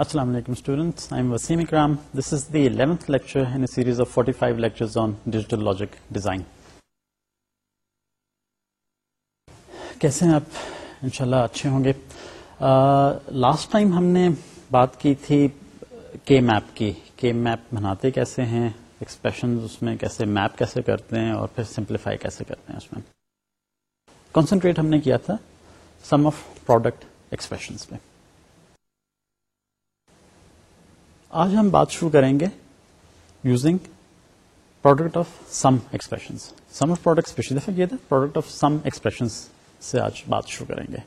السلام علیکم students I am Waseem Ikram this is the eleventh lecture in series of 45 lectures on digital logic design کیسے ہیں آپ انشاءاللہ اچھے ہوں گے لاسٹ uh, ٹائم ہم نے بات کی تھی کے میپ کی کے میپ بناتے کیسے ہیں ایکسپریشن اس میں کیسے میپ کیسے کرتے ہیں اور پھر سمپلیفائی کیسے کرتے ہیں اس میں کنسنٹریٹ ہم نے کیا تھا سم آف پروڈکٹ ایکسپریشنس پہ آج ہم بات شروع کریں گے using product of sum expression sum of product پچھلی دفعہ یہ تھا پروڈکٹ آف سم ایکسپریشن سے آج بات شروع کریں گے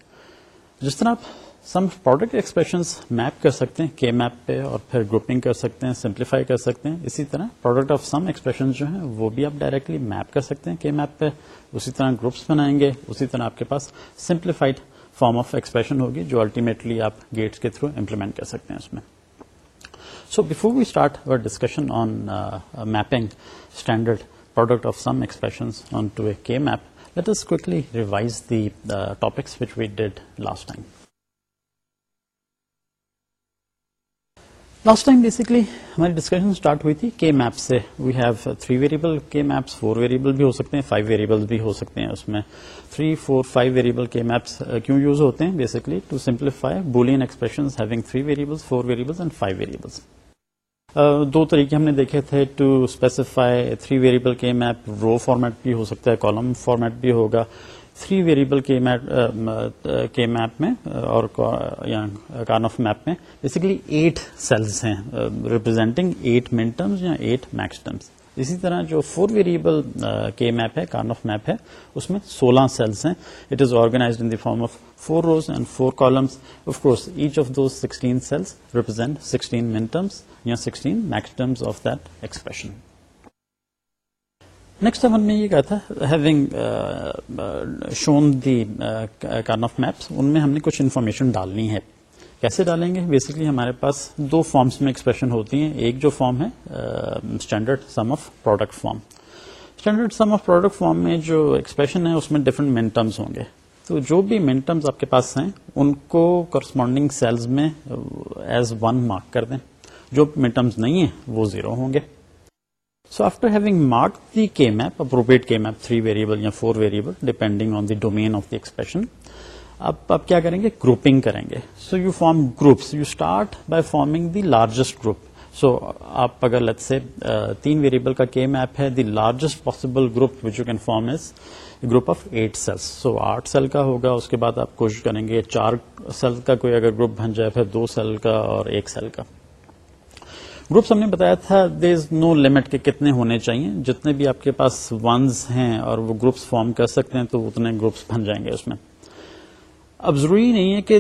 جس طرح آپ سم پروڈکٹ ایکسپریشن میپ کر سکتے ہیں کے میپ پہ اور پھر گروپنگ کر سکتے ہیں سمپلیفائی کر سکتے ہیں اسی طرح پروڈکٹ آف سم ایکسپریشن جو ہیں وہ بھی آپ ڈائریکٹلی میپ کر سکتے ہیں کے میپ پہ اسی طرح گروپس بنائیں گے اسی طرح آپ کے پاس سمپلیفائڈ فارم آف ایکسپریشن ہوگی جو الٹیمیٹلی آپ گیٹس کے تھرو امپلیمنٹ کر سکتے ہیں اس میں So before we start our discussion on uh, uh, mapping standard product of some expressions onto a K-map, let us quickly revise the uh, topics which we did last time. Last time basically ہماری discussion start ہوئی تھی K map سے we have three variable K maps four variable بھی ہو سکتے ہیں five variable بھی ہو سکتے ہیں اس میں three four five variable K maps کیوں یوز ہوتے ہیں basically to simplify Boolean expression having three variables four variable five variables دو طریقے ہم نے دیکھے تھے to specify three variable K map row format بھی ہو سکتا ہے کالم فارمیٹ بھی ہوگا three variable K map K map میں uh, اور کارن آف میپ میں بیسکلی ایٹ سیلز ہیں ریپرزینٹنگ ایٹ مین ٹرمز یا ایٹ میکس ٹرمز اسی طرح جو فور ویریبل کے میپ ہے کارن آف میپ ہے اس میں سولہ سیلس ہیں it is organised in the form of four rows and four columns of course each of those sixteen cells represent sixteen minterms یا sixteen maxterms of that expression next ہم نے یہ کہا تھا having shown the Karnaugh of maps ان میں ہم نے کچھ انفارمیشن ڈالنی ہے کیسے ڈالیں گے بیسکلی ہمارے پاس دو فارمس میں ایکسپریشن ہوتی ہیں ایک جو فارم ہے standard sum of product form standard sum of product form میں جو ایکسپریشن ہے اس میں ڈفرنٹ منٹمس ہوں گے تو جو بھی مینٹمس آپ کے پاس ہیں ان کو کرسپونڈنگ سیلز میں ایز ون مارک کر دیں جو منٹمس نہیں ہیں وہ زیرو ہوں گے so after having mark the K K map map appropriate three variable یا four variable depending on the the domain of expression اب آپ کیا کریں گے گروپنگ کریں گے so you form groups you start by forming the largest group so آپ اگر لت سے تین ویریبل کا کے میپ ہے the largest possible group which you can form is group of eight cells so آٹھ cell کا ہوگا اس کے بعد آپ کوشش کریں گے چار سیل کا کوئی اگر گروپ بن جائے پھر دو سیل کا اور ایک سیل کا گروپس ہم نے بتایا تھا دے از نو لمٹ کے کتنے ہونے چاہیے جتنے بھی آپ کے پاس ونز ہیں اور وہ گروپس فارم کر سکتے ہیں تو اتنے گروپس بن جائیں گے اس میں اب ضروری نہیں ہے کہ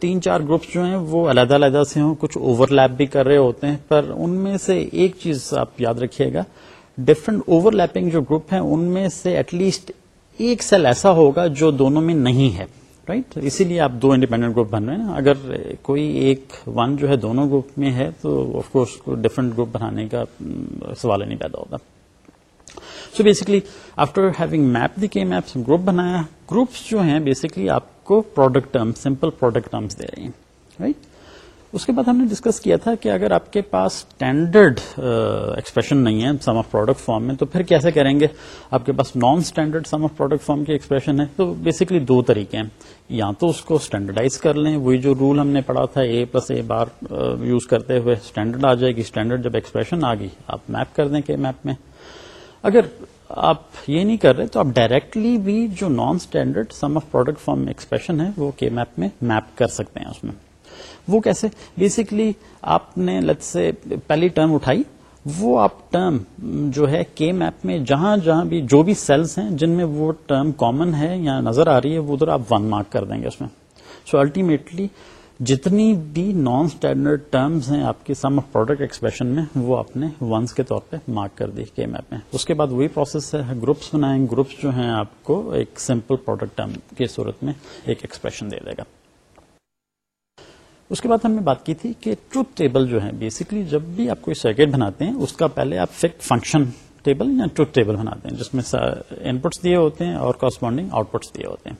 تین چار گروپس جو ہیں وہ علیحدہ علیحدہ سے ہوں کچھ اوور لیپ بھی کر رہے ہوتے ہیں پر ان میں سے ایک چیز آپ یاد رکھیے گا ڈفرنٹ اوور لیپنگ جو گروپ ہیں ان میں سے ایٹ لیسٹ ایک سیل ایسا ہوگا جو دونوں میں نہیں ہے رائٹ اسی لیے آپ دو انڈیپینڈنٹ گروپ بن رہے ہیں اگر کوئی ایک ون جو ہے دونوں گروپ میں ہے تو آف کورس ڈفرنٹ گروپ بنانے کا سوال نہیں پیدا ہوگا so basically after having map the K maps group بنایا گروپس جو ہیں بیسکلی آپ کو پروڈکٹ سمپل پروڈکٹ ٹرمس دے رہے ہیں رائٹ اس کے بعد ہم نے ڈسکس کیا تھا کہ اگر آپ کے پاس اسٹینڈرڈ ایکسپریشن uh, نہیں ہے سم آف پروڈکٹ فارم میں تو پھر کیسے کریں گے آپ کے پاس non standard sum of product form کی ایکسپریشن ہے تو بیسکلی دو طریقے ہیں یا تو اس کو اسٹینڈرڈائز کر لیں وہی جو رول ہم نے پڑھا تھا A plus A bar use کرتے ہوئے اسٹینڈرڈ آ جائے گی اسٹینڈرڈ جب ایکسپریشن آ گئی آپ میپ کر دیں کہ میپ میں اگر آپ یہ نہیں کر رہے تو آپ ڈائریکٹلی بھی جو non standard sum of product form expression ہے وہ کے میپ میں میپ کر سکتے ہیں اس میں وہ کیسے بیسکلی آپ نے لت سے پہلی ٹرم اٹھائی وہ آپ ٹرم جو ہے کے میپ میں جہاں جہاں بھی جو بھی سیلس ہیں جن میں وہ ٹرم کامن ہے یا نظر آ رہی ہے وہ ادھر آپ ون مارک کر دیں گے اس میں سو الٹیمیٹلی جتنی بھی نان اسٹینڈرڈ ٹرمز ہیں آپ کے آف پروڈکٹ ایکسپریشن میں وہ آپ نے ونس کے طور پہ مارک کر دی کے میپ میں اس کے بعد وہی پروسیس ہے گروپس بنائیں گروپس جو ہیں آپ کو ایک سمپل پروڈکٹ ٹرم کی صورت میں ایک ایکسپریشن دے دے گا اس کے بعد ہم نے بات کی تھی کہ ٹروتھ ٹیبل جو ہے بیسکلی جب بھی آپ کوئی سرکٹ بناتے ہیں اس کا پہلے آپ فنکشن ٹیبل یا ٹروتھ ٹیبل بناتے ہیں جس میں ان پٹس دیے ہوتے ہیں اور کارسپونڈنگ آؤٹ پٹس دیے ہوتے ہیں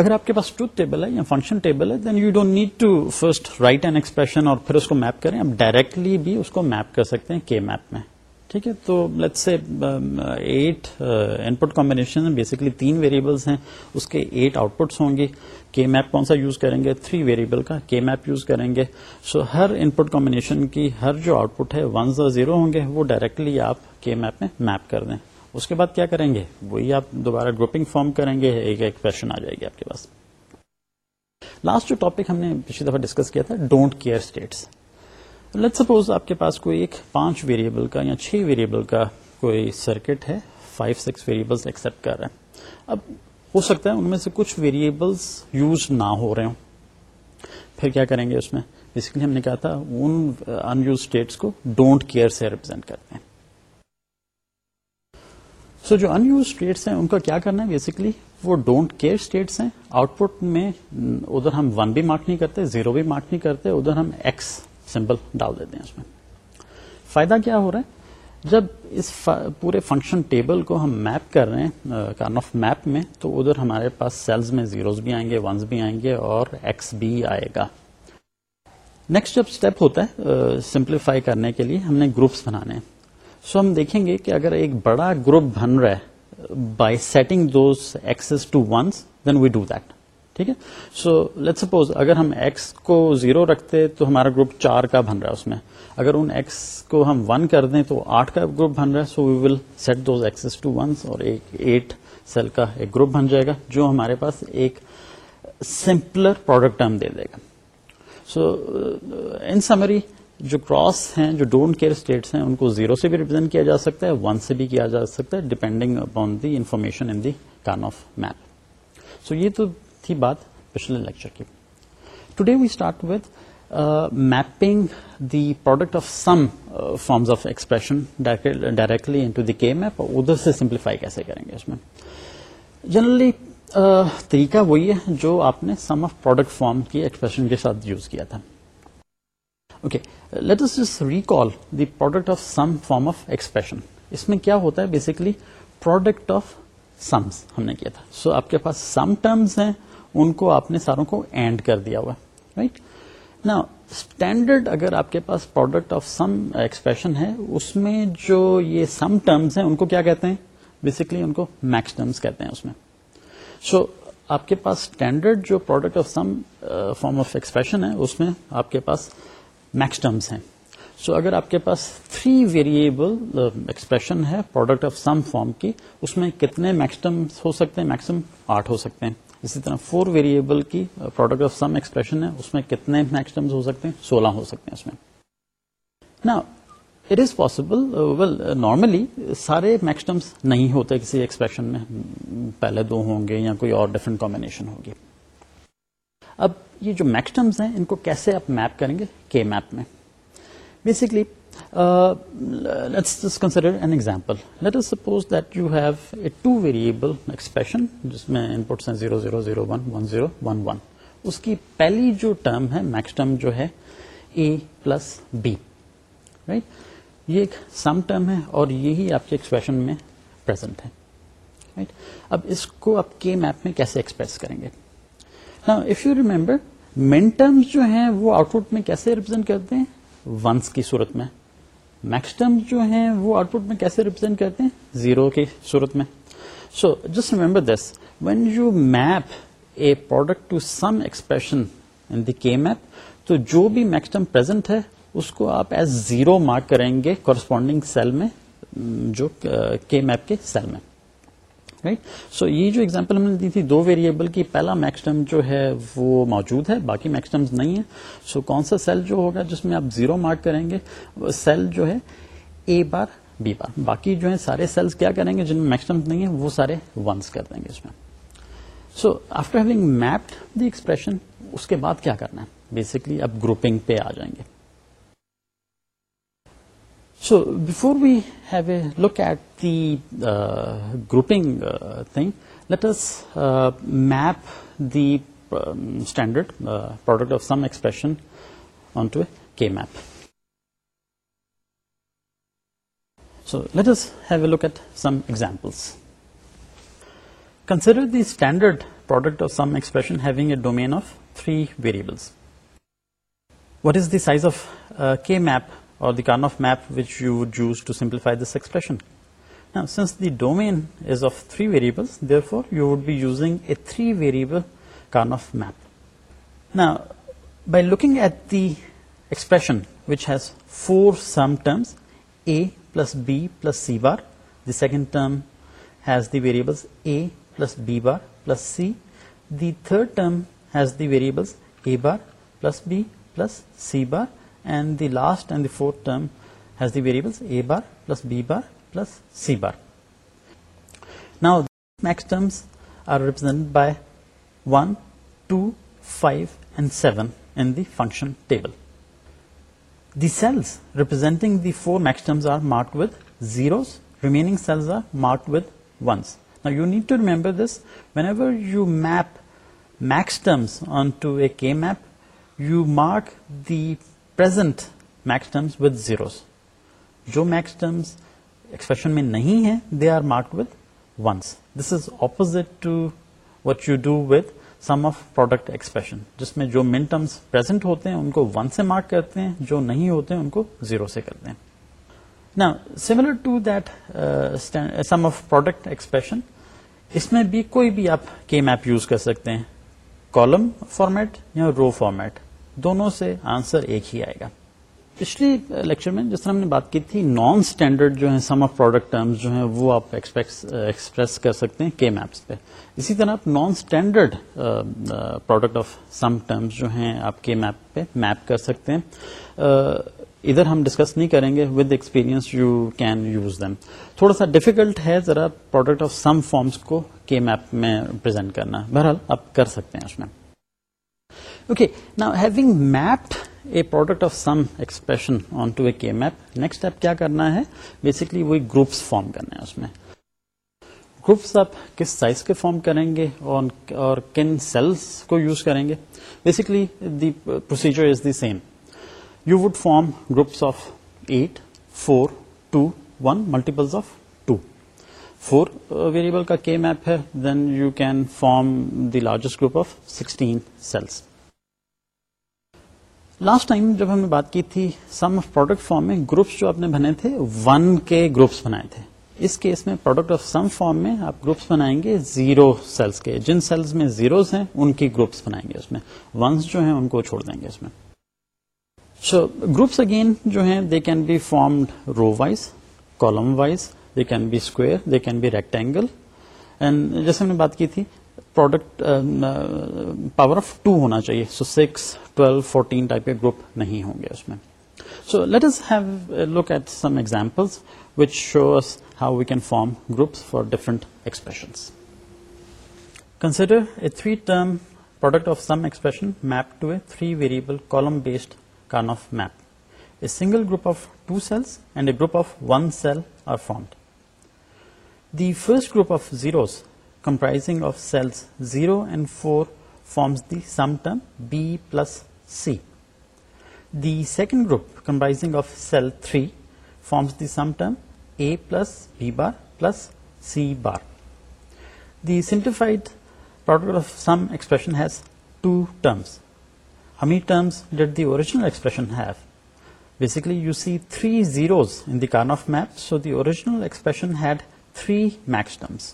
اگر آپ کے پاس ٹروتھ ٹیبل ہے یا فنکشن ٹیبل ہے then you don't need to first write and expression اور پھر اس کو میپ کریں آپ ڈائریکٹلی بھی اس کو میپ کر سکتے ہیں کے میپ میں ٹھیک ہے تو let say eight input combination basically تین ویریبلس ہیں اس کے ایٹ آؤٹ پٹس ہوں گے کے میپ کون سا یوز کریں گے تھری ویریبل کا کے میپ یوز کریں گے سو ہر ان پٹ کمبینیشن کی ہر جو آؤٹ پٹ ہے ون زر زیرو ہوں گے وہ ڈائریکٹلی آپ کے میپ میں میپ کر دیں اس کے بعد کیا کریں گے وہی آپ دوبارہ گروپنگ فارم کریں گے ایک کوشچن آ جائے گی آپ کے پاس لاسٹ جو ٹاپک ہم نے پچھلی دفعہ ڈسکس کیا تھا don't care states let suppose آپ کے پاس کوئی ایک پانچ ویریبل کا یا چھ ویریبل کا کوئی سرکٹ ہے فائیو سکس ویریبل ایکسپٹ کر رہے ہیں اب ہو سکتا ہے ان میں سے کچھ ویریبلس یوز نہ ہو رہے ہوں پھر کیا کریں گے اس میں بیسکلی ہم نے کہا تھا ان یوز اسٹیٹس کو ڈونٹ کیئر سے ریپرزینٹ کرتے ہیں سو so, جو ان یوز اسٹیٹس ہیں ان کا کیا کرنا ہے بیسکلی وہ ڈونٹ کیئر اسٹیٹس ہیں آؤٹ پٹ میں ادھر ہم ون بھی مارک نہیں کرتے زیرو بھی مارک نہیں کرتے ادھر ہم ایکس سمبل ڈال دیتے ہیں اس میں فائدہ کیا ہو رہا ہے جب اس پورے فنکشن ٹیبل کو ہم میپ کر رہے ہیں کارن آف میپ میں تو ادھر ہمارے پاس سیلز میں زیروز بھی آئیں گے ونز بھی آئیں گے اور ایکس بھی آئے گا نیکسٹ جب اسٹیپ ہوتا ہے سمپلیفائی uh, کرنے کے لیے ہم نے گروپس بنانے سو so, ہم دیکھیں گے کہ اگر ایک بڑا گروپ بن رہا ہے by setting those X's to ones then we do that ٹھیک ہے سو لیٹ سپوز اگر ہم ایکس کو زیرو رکھتے تو ہمارا گروپ چار کا بن رہا ہے اس میں اگر ان ایکس کو ہم ون کر دیں تو آٹھ کا گروپ بن رہا ہے so we will set those X to ones اور ایک ایٹ سیل کا ایک گروپ بن جائے گا جو ہمارے پاس ایک سمپلر پروڈکٹ ہم دے دے گا سو ان سمری جو کراس ہیں جو ڈونٹ کیئر اسٹیٹس ہیں ان کو زیرو سے بھی ریپرزینٹ کیا جا سکتا ہے ون سے بھی کیا جا سکتا ہے depending upon the information in the Karnaugh map map so یہ تو تھی بات پچھلے لیکچر کی today we start with mapping the product of sum forms of expression directly into اور ادھر سے سمپلیفائی کیسے کریں گے اس میں جنرلی uh, طریقہ وہی ہے جو آپ نے سم آف پروڈکٹ فارم کی ایکسپریشن کے ساتھ یوز کیا تھا اوکے جس recall the product of sum form of expression اس میں کیا ہوتا ہے بیسکلی پروڈکٹ آف سمس ہم نے کیا تھا سو آپ کے پاس سم ٹرمز ہیں ان کو آپ نے ساروں کو اینڈ کر دیا ہوا رائٹ نا اسٹینڈرڈ اگر آپ کے پاس پروڈکٹ آف سم ایکسپریشن ہے اس میں جو یہ سم ٹرمس ہیں ان کو کیا کہتے ہیں بیسکلی ان کو میکس ٹرمز کہتے ہیں اس میں سو so, آپ کے پاس اسٹینڈرڈ جو product of sum form of expression ہے اس میں آپ کے پاس میکس ٹرمز ہیں سو so, اگر آپ کے پاس تھری ویریبل ایکسپریشن ہے پروڈکٹ آف سم فارم کی اس میں کتنے میکسٹمس ہو سکتے ہیں میکسم آٹھ ہو سکتے ہیں اسی طرح فور ویریبل کی پروڈکٹ آف سم ایکسپریشن ہے اس میں کتنے میکسٹمس ہو سکتے ہیں سولہ ہو سکتے ہیں اس میں نا it is possible well normally سارے میکسٹمس نہیں ہوتے کسی ایکسپریشن میں پہلے دو ہوں گے یا کوئی اور ڈفرنٹ کمبینیشن ہوگی اب یہ جو میکسٹمس ہیں ان کو کیسے آپ میپ کریں گے کے میپ میں basically let's an example let us suppose that you have a two variable expression جس میں ان پٹس ہیں zero zero zero one one zero one one اس کی پہلی جو ٹرم ہے میکس ٹرم جو ہے اے پلس بی رائٹ یہ ایک سم ٹرم ہے اور یہی آپ کے ایکسپریشن میں پرزینٹ ہے رائٹ اب اس کو آپ کے میپ میں کیسے ایکسپریس کریں گے ہاں if you remember min term جو ہیں وہ آؤٹ پٹ میں کیسے ریپرزینٹ کرتے ہیں ونس کی صورت میں میکس ٹرم جو ہیں وہ آؤٹ پٹ میں کیسے ریپرزینٹ کرتے ہیں زیرو کی صورت میں so just remember this when you map a product to sum expression in the K map تو جو بھی میکس ٹرم پرزینٹ ہے اس کو آپ ایز زیرو مارک کریں گے کورسپونڈنگ سیل میں جو uh, کے میپ کے سیل میں رائٹ سو یہ جو ایگزامپل ہم نے دی تھی دو ویریبل کی پہلا میکسٹم جو ہے وہ موجود ہے باقی میکسٹمز نہیں ہیں سو کون سا سیل جو ہوگا جس میں آپ زیرو مارک کریں گے سیل جو ہے اے بار بی بار باقی جو ہے سارے سیلس کیا کریں گے جن میں میکسٹمز نہیں ہیں وہ سارے ونس کر دیں گے اس میں so after having mapped the expression اس کے بعد کیا کرنا ہے بیسکلی اب گروپنگ پہ آ جائیں گے so before we have a look at the uh, grouping uh, thing, let us uh, map the um, standard product of some expression onto a K-map. So let us have a look at some examples. Consider the standard product of some expression having a domain of 3 variables. What is the size of K-map or the Karnaugh map which you would use to simplify this expression? Now, since the domain is of 3 variables, therefore you would be using a 3 variable Karnaugh map. Now, by looking at the expression which has 4 sum terms, a plus b plus c bar, the second term has the variables a plus b bar plus c, the third term has the variables a bar plus b plus c bar, and the last and the fourth term has the variables a bar plus b bar P baud فنبلنگ سیلک ones you need to remember this whenever you map maxterm K map you mark these maxterms with zero جو maxterms expression میں نہیں ہے they are marked with ones this is opposite to what you do with sum of product expression جس میں جو terms present ہوتے ہیں ان کو ون سے مارک کرتے ہیں جو نہیں ہوتے ہیں ان کو زیرو سے کرتے ہیں نا similar to that sum of product expression اس میں بھی کوئی بھی آپ کے میپ یوز کر سکتے ہیں کالم فارمیٹ یا رو فارمیٹ دونوں سے آنسر ایک ہی آئے گا پچھلے لیکچر میں جس طرح ہم نے بات کی تھی نان اسٹینڈرڈ جو ہے سم آف پروڈکٹ جو ہیں وہ آپ ایکسپریس کر سکتے ہیں کے میپس پہ اسی طرح آپ non standard product of sum terms جو ہیں آپ کے میپ پہ میپ کر سکتے ہیں ادھر ہم ڈسکس نہیں کریں گے with experience you can use them تھوڑا سا ڈیفیکلٹ ہے ذرا پروڈکٹ آف سم فارمس کو کے میپ میں پرزینٹ کرنا بہرحال آپ کر سکتے ہیں اس میں having mapped product of sum expression onto a K map next step کیا کرنا ہے بیسکلی وہی گروپس فارم کرنا ہے اس میں گروپس آپ کس سائز کے فارم کریں گے اور کن سیلس کو یوز کریں گے basically the procedure is the same you would form groups of eight four two one multiples of two four variable کا کے میپ ہے then you can form the largest group of sixteen cells last time جب ہم نے بات کی تھی sum of product form میں groups جو آپ نے بنے تھے ون کے گروپس بنائے تھے اس کیس میں پروڈکٹ آف سم فارم میں آپ گروپس بنائیں گے زیرو سیلس کے جن سیلس میں زیروز ہیں ان کی گروپس بنائیں گے اس میں ونس جو ہیں ان کو چھوڑ دیں گے اس میں سو گروپس اگین جو ہیں they can be formed row wise column wise they can be square they can be rectangle and جیسے ہم نے بات کی تھی پروڈکٹ پاور آف ٹو ہونا چاہیے سو سکس ٹویلو فورٹین ٹائپ کے گروپ نہیں ہوں گے اس میں so let us have look at some example show how we can form groups for different expressions consider a three term product of sum expression map to a three variable column based of map a single group of two cells and a group of one cell are formed the first group of zeros comprising of cells 0 and 4 forms the sum term B plus C. The second group comprising of cell 3 forms the sum term A plus B bar plus C bar. The simplified product of sum expression has two terms. How many terms did the original expression have? Basically, you see three zeros in the Karnaugh map, so the original expression had three max terms.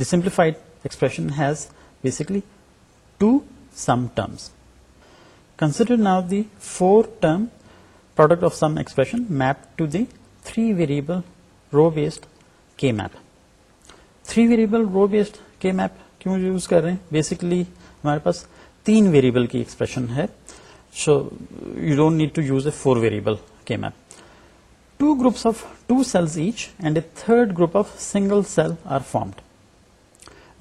The simplified expression has basically two sum terms considered now the four term product of sum expression map to the three variable row based K map three variable row based K map کیوں use کر رہے ہیں basically ہمارے پاس تین variable کی expression ہے so you don't need to use a four variable K map two groups of two cells each and a third group of single cell are formed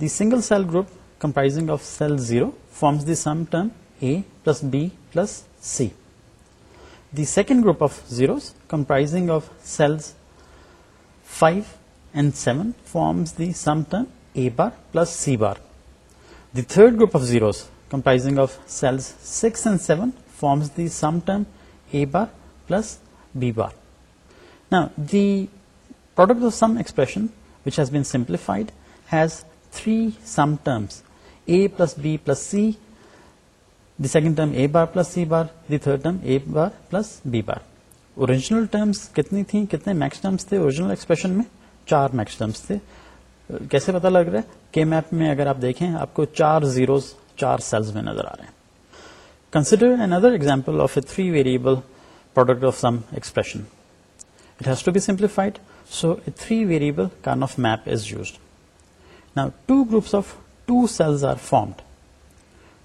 the single cell group comprise of cell zero forms the plus C the second group of zero cell seven C bar the third group of zeros comprising cell six seven forms the A plus B bar the expression three sum terms A plus B plus C plus C bar the third B bar terms کتنی تھیں کتنے Max تھے کے map میں اگر آپ دیکھیں آپ کو چار زیروز چار سیلز میں نظر آ رہے ہیں consider another example of a three variable product of sum expression three variable Now two groups of 2 cells are formed.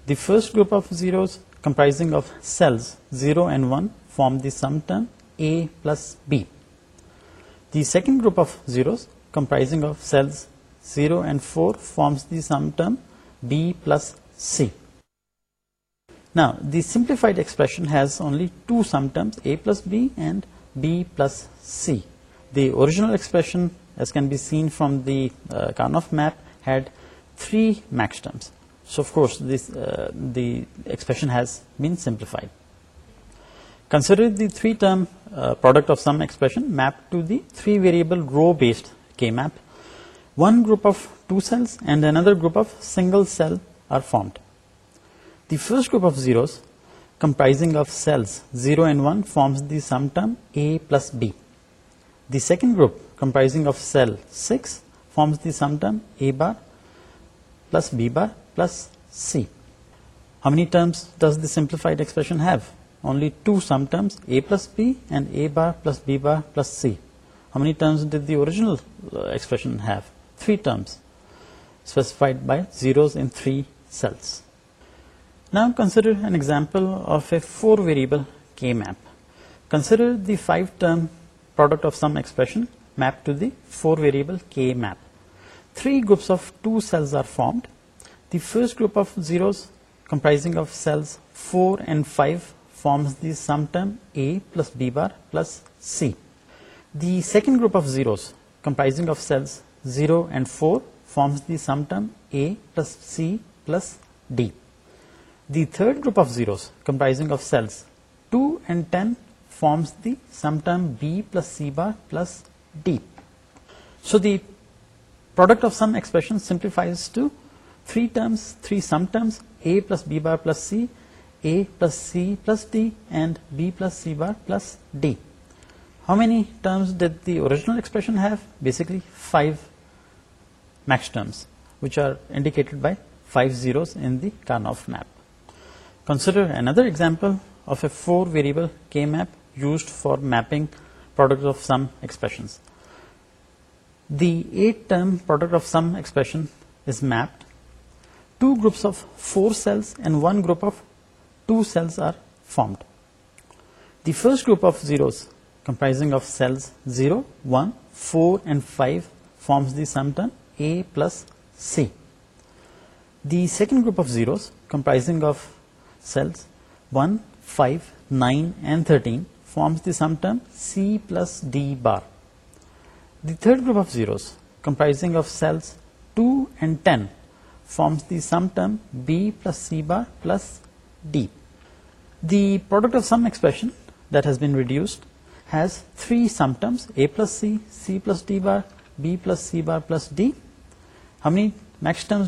The first group of zeros, comprising of cells 0 and 1, form the sum term A plus B. The second group of zeros, comprising of cells 0 and 4, forms the sum term B plus C. Now the simplified expression has only 2 sum terms, A plus B and B plus C. The original expression, as can be seen from the uh, Karnaugh map, had 3 max terms. So of course this uh, the expression has been simplified. Consider the 3-term uh, product of some expression mapped to the 3-variable row-based K-map. One group of 2 cells and another group of single cell are formed. The first group of zeros comprising of cells 0 and 1 forms the sum term A plus B. The second group comprising of cell 6 forms the A plus B bar plus C how many دیفائیڈ expression two terms B and اینسنل three cells now consider an example of a four variable consider the five term product of sum expression mapped to the 4 variable K map. 3 groups of 2 cells are formed. The first group of zeros comprising of cells 4 and 5 forms the sum term A plus B bar plus C. The second group of zeros comprising of cells 0 and 4 forms the sum term A plus C plus D. The third group of zeros comprising of cells 2 and 10 forms the sum term B plus C bar plus so the product of sum expression simplifies to three terms three sum terms A plus B bar plus cell C plus D and B plus C bar plus D how many terms did the other example of a four variable map used for mapping offer cells and one group of two cells are formed the first group of zeros of cell zero four and five forms plus C the second group of zeros comprise of cell five nine thirteen forms C B bar third group of zeros پیكس term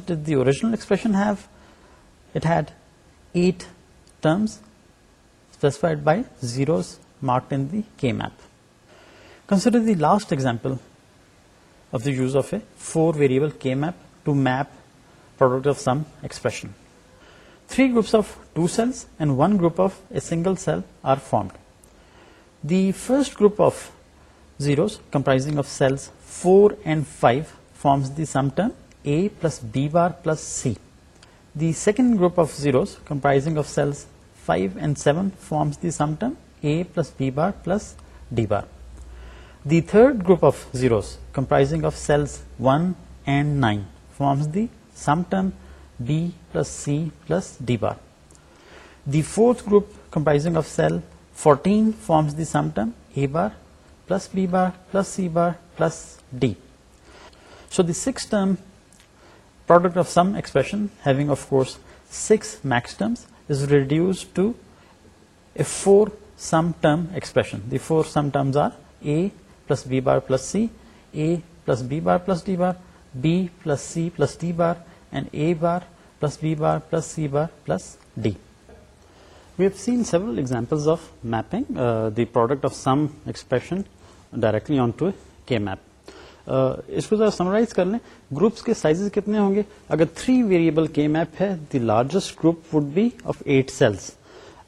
دیجنل last example three groups four and five forms plus B bar plus C دیوزنگ cells five seven forms دیتے B bar plus D bar the third group of zero comprising of cell one and nine forms the bar the fourth group comprising cell forty forms the sum term A bar plus B bar plus C bar plus D so the expression reduces to four sum term expression the four sum terms are A plus B bar plus C A plus B bar plus D bar B plus C plus D bar and A bar plus B bar plus C bar plus D we have seen of mapping the product of sum expression directly onto K map اس کو ذرا summarize کر لیں groups کے size کتنے ہوں گے اگر three variable کے میپ ہے the largest group would be of eight cells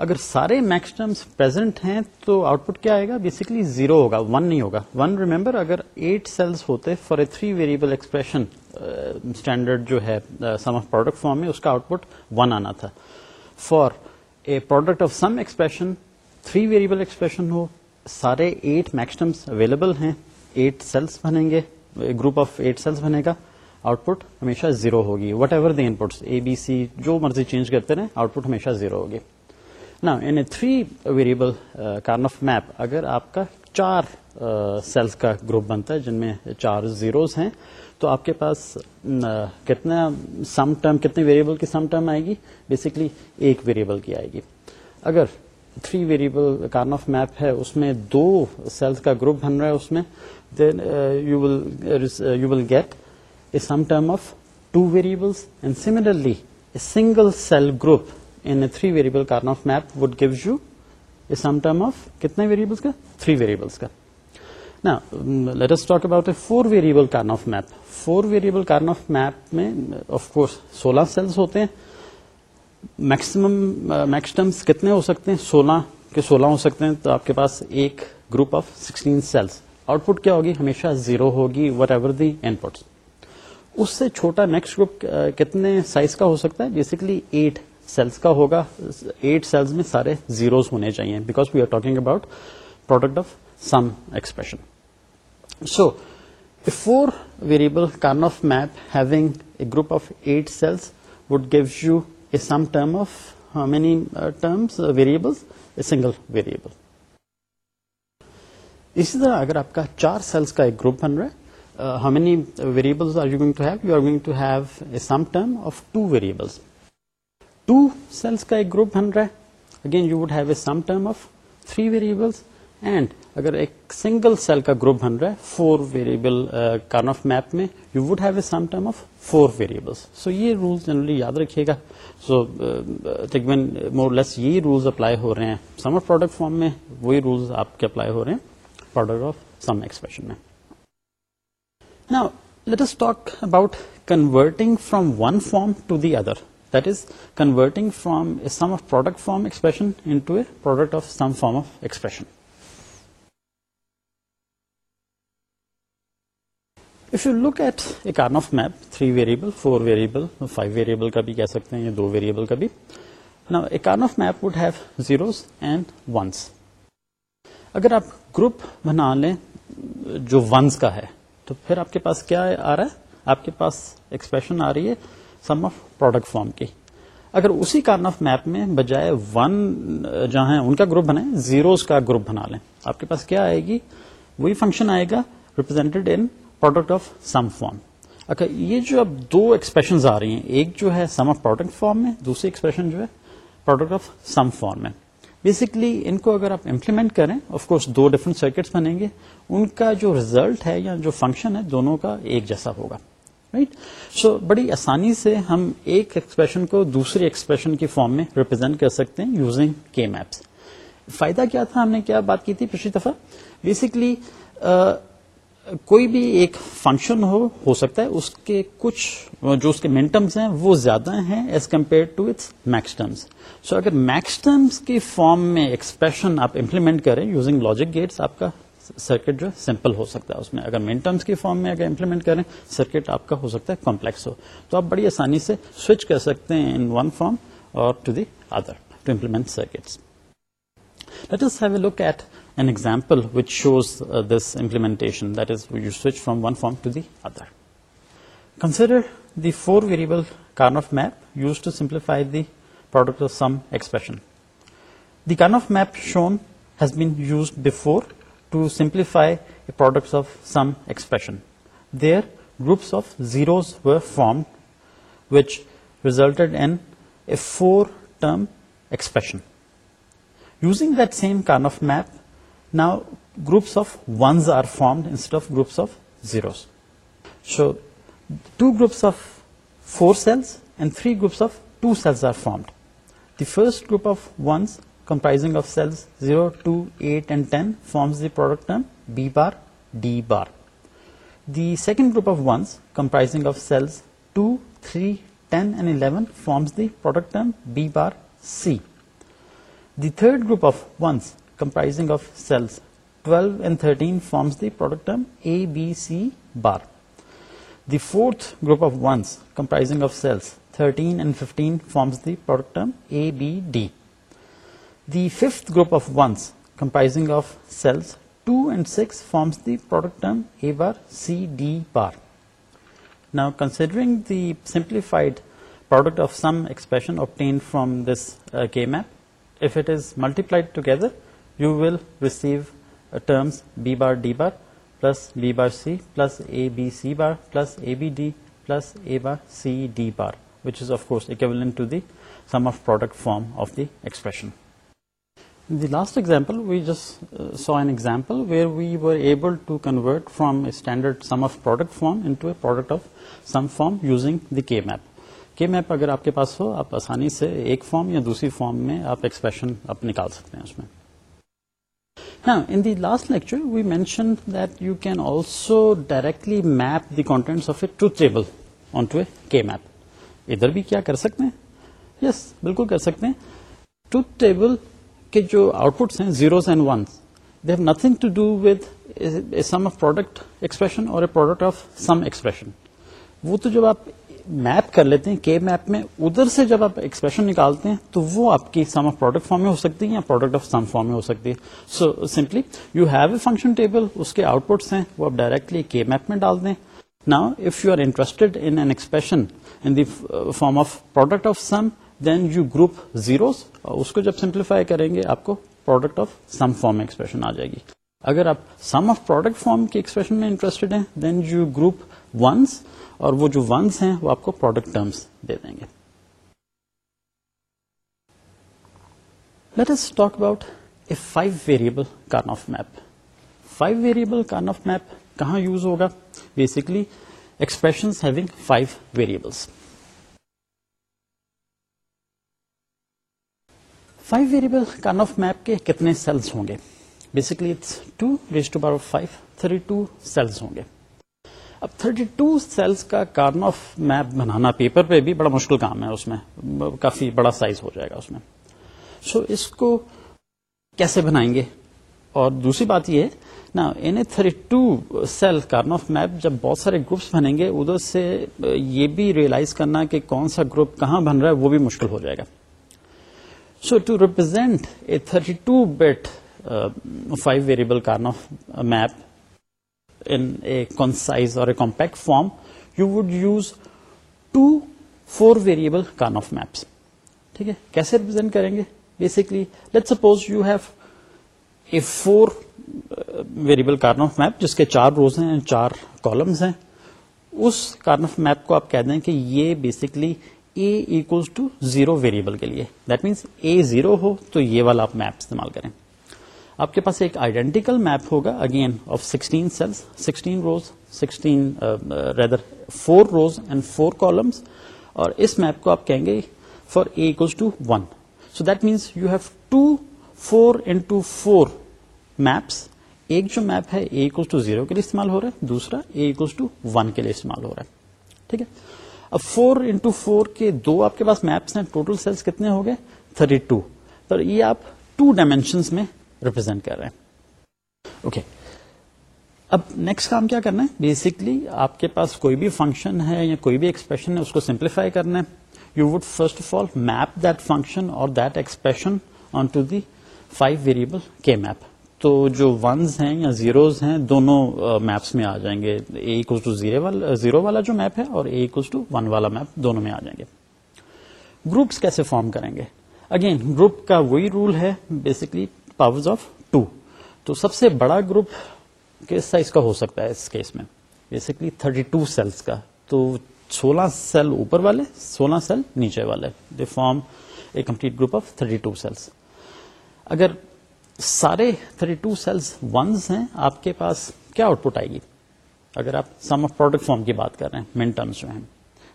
اگر سارے میکسٹمس پرزینٹ ہیں تو آؤٹ پٹ کیا آئے گا بیسکلی زیرو ہوگا ون نہیں ہوگا ون ریمبر اگر ایٹ سیلس ہوتے for a three variable expression standard جو ہے سم آف پروڈکٹ فارم میں اس کا آؤٹ پٹ ون آنا تھا for a product of sum expression three variable expression ہو سارے ایٹ میکسٹمس اویلیبل ہیں ایٹ سیلس بنیں گے گروپ آف ایٹ سیلس بنے گا آؤٹ پٹ ہمیشہ زیرو ہوگی whatever the inputs A B C جو مرضی چینج کرتے رہے آؤٹ پٹ ہمیشہ زیرو ہوگی نا in three variable Karnaugh map map اگر آپ کا چار سیلس uh, کا گروپ بنتا ہے جن میں چار زیروز ہیں تو آپ کے پاس کتنا سم ٹرم کتنے ویریبل کی سم ٹرم آئے گی بیسکلی ایک ویریبل کی آئے گی اگر three variable Karnaugh of map ہے اس میں دو سیلس کا گروپ بن رہا ہے اس میں then you will you will get a sum term of two variables and a single cell group three variable کا تھری ویریبلس کامس کتنے ہو سکتے ہیں سولہ کے سولہ ہو سکتے ہیں تو آپ کے پاس ایک group of sixteen cells output کیا ہوگی ہمیشہ زیرو ہوگی whatever the input اس سے چھوٹا نیکسٹ گروپ کتنے سائز کا ہو سکتا ہے بیسکلی ایٹ سیلس کا ہوگا ایٹ سیلس میں سارے زیروز ہونے چاہیے because we are talking about product of some expression so four variable Karnaugh map having a group of eight cells would give you a some term how many terms variable a single variable اسی طرح اگر آپ کا چار sales کا ایک group بن رہا ہے how many variable of two variables two cells کا ایک گروپ بن رہا ہے again you would have a sum term of three variables and اگر ایک سنگل سیل کا گروپ بن رہا ہے four variable Karnaugh of map میں you would have a sum term of four variables so یہ رول جنرلی یاد رکھیے گا سو تقریباً مور لیس یہ رولس اپلائی ہو رہے ہیں سمر پروڈکٹ فارم میں وہی رولس آپ کے اپلائی ہو رہے ہیں پروڈکٹ آف سم ایکسپریشن میں from one form to the other four variable five variable کا بھی کہہ سکتے ہیں دو ویریبل کا بھی a of map would have zeros and ones اگر آپ گروپ بنا لیں جو ونس کا ہے تو پھر آپ کے پاس کیا آ رہا ہے آپ کے پاس ایکسپریشن آ رہی ہے سم آف پروڈکٹ فارم کی اگر اسی کارن آف میپ میں بجائے ون جہاں ان کا گروپ بنائیں زیروز کا گروپ بنا لیں آپ کے پاس کیا آئے گی وہی فنکشن آئے گا represented in product of sum form اچھا یہ جو اب دو ایکسپریشن آ رہی ہیں ایک جو ہے سم آف پروڈکٹ فارم میں دوسری ایکسپریشن جو ہے پروڈکٹ آف سم فارم میں بیسکلی ان کو اگر آپ امپلیمنٹ کریں آف کورس دو ڈفرنٹ سرکٹس بنیں گے ان کا جو ریزلٹ ہے یا جو فنکشن ہے دونوں کا ایک جیسا ہوگا رائٹ سو بڑی آسانی سے ہم ایک ایکسپریشن کو دوسری ایکسپریشن کی فارم میں ریپرزینٹ کر سکتے ہیں یوزنگ کے میپس فائدہ کیا تھا ہم نے کیا بات کی تھی پچھلی دفعہ بیسکلی کوئی بھی ایک فنکشن ہو ہو سکتا ہے اس کے کچھ جو اس کے منٹمس ہیں وہ زیادہ ہیں as compare to max maxterms so اگر میکسٹمس کی فارم میں ایکسپریشن آپ امپلیمنٹ کریں یوزنگ لاجک گیٹس آپ کا سرکٹ جو سمپل ہو سکتا ہے اس میں میں اگر اگر مین ٹرمس کی فارم امپلیمنٹ کریں سرکٹ آپ کا ہو سکتا ہے کمپلیکس ہو تو آپ بڑی آسانی سے سوئچ سوئچ کر سکتے ہیں in one one form form اور to to to to the the the the the other other implement circuits let us us have a look at an example which shows this implementation that you from consider four variable Karnaugh Karnaugh of of map map use simplify product sum expression shown to simplify the products of some expression. There, groups of zeros were formed, which resulted in a 4-term expression. Using that same kind of map, now groups of ones are formed instead of groups of zeros. So, 2 groups of 4 cells and 3 groups of 2 cells are formed. The first group of ones second group آفسنگ of cells two three forms of cells twelve and thirty forms bar the fourth group of ones comprising of cells thirty fifty forms fifth group of ones comprising of cells two and six forms دیار C D bar now considering the simplified product of sum expression obtained multiplied together you will receive terms B bar D bar plus B bar C plus E B C bar plus plus افکوسن to that form of the expression the last example we جس so an example where we were able to convert from standard form form use K map اگر آپ کے پاس ہو آپ آسانی سے ایک form یا دوسری فارم میں آپ ایکسپریشن سکتے ہیں اس میں last lecture we mention that you can also directly map the content ادھر بھی کیا کر سکتے ہیں یس بالکل کر سکتے ہیں کہ جو آؤٹ پٹس ہیں zeros and ones they have nothing to do with a sum sum of of product product expression اور ایکسپریشن وہ تو جب آپ میپ کر لیتے ہیں کے میپ میں ادھر سے جب آپ ایکسپریشن نکالتے ہیں تو وہ آپ کی سم آف پروڈکٹ فارم میں ہو سکتی ہے یا پروڈکٹ آف سم فارم میں ہو سکتی ہے so simply you have a function table اس کے آؤٹ پٹس ہیں وہ آپ ڈائریکٹلی کے میپ میں ڈال دیں now if you are interested in an expression in the form of product of sum then you group zeros اس کو جب simplify کریں گے آپ کو product of sum form expression آ جائے گی اگر آپ سم آف پروڈکٹ فارم کے ایکسپریشن میں انٹرسٹڈ ہیں دین یو گروپ ونس اور وہ جو ونس ہیں وہ آپ کو پروڈکٹ ٹرمس دے دیں گے let's talk about a five variable Karnaugh map five variable Karnaugh map کہاں یوز ہوگا basically expression having five variables five variable Karnaugh map کے کتنے سیلس ہوں گے basically it's two five thirty two cells ہوں گے اب تھرٹی ٹو سیلس کا کارن آف میپ بنانا پیپر پہ بھی بڑا مشکل کام ہے اس میں کافی بڑا سائز ہو جائے گا اس میں سو so, اس کو کیسے بنائیں گے اور دوسری بات یہ نا in thirty two cell Karnaugh map جب بہت سارے گروپس بنیں گے ادھر سے یہ بھی ریئلائز کرنا کہ کون سا گروپ کہاں بن رہا ہے وہ بھی مشکل ہو جائے گا so to represent a thirty two bit five variable Karnaugh map in concise اور compact form you would use two four variable Karnaugh maps ٹھیک ہے کیسے ریپرزینٹ کریں گے basically let suppose you have a four variable Karnaugh map جس کے چار روز ہیں چار کالمس ہیں اس کارن آف میپ کو آپ کہہ دیں کہ یہ basically A equals to zero variable کے لیے دیٹ مینس اے زیرو ہو تو یہ والا آپ میپ استعمال کریں آپ کے پاس ایک آئیڈینٹیکل میپ ہوگا again of sixteen cells sixteen rows sixteen rather four rows and four columns اور اس میپ کو آپ کہیں گے for A equals to one so that means you have two four into four maps ایک جو map ہے اے ایکولس ٹو زیرو کے لیے استعمال ہو رہا ہے دوسرا اے ایکولس ٹو ون کے لیے استعمال ہو رہا ہے ٹھیک ہے اب فور انٹو فور کے دو آپ کے پاس میپس ہیں ٹوٹل سیلس کتنے ہو گئے تھرٹی ٹو پر یہ آپ ٹو ڈائمینشنس میں ریپرزینٹ کر رہے ہیں اوکے اب نیکسٹ کام کیا کرنا ہے بیسکلی آپ کے پاس کوئی بھی فنکشن ہے یا کوئی بھی ایکسپریشن ہے اس کو سمپلیفائی کرنا ہے you would first of all map that function اور that expression on to the five variable کے میپ تو جو ونز ہیں یا زیروز ہیں دونوں میپس میں آ جائیں گے ایک ٹو زیرو والا زیرو والا جو میپ ہے اور ایک ٹو ون والا میپ دونوں میں آ جائیں گے گروپس کیسے فارم کریں گے اگین گروپ کا وہی رول ہے بیسکلی پاورز آف ٹو تو سب سے بڑا گروپ کس سائز کا ہو سکتا ہے اس کیس میں بیسکلی 32 ٹو سیلس کا تو 16 سیل اوپر والے 16 سیل نیچے والے دے form a complete group of 32 two cells اگر سارے 32 ٹو سیلس ونس ہیں آپ کے پاس کیا آؤٹ پٹ آئے گی اگر آپ سم آف پروڈکٹ فارم کی بات کر رہے ہیں ٹرمس جو ہیں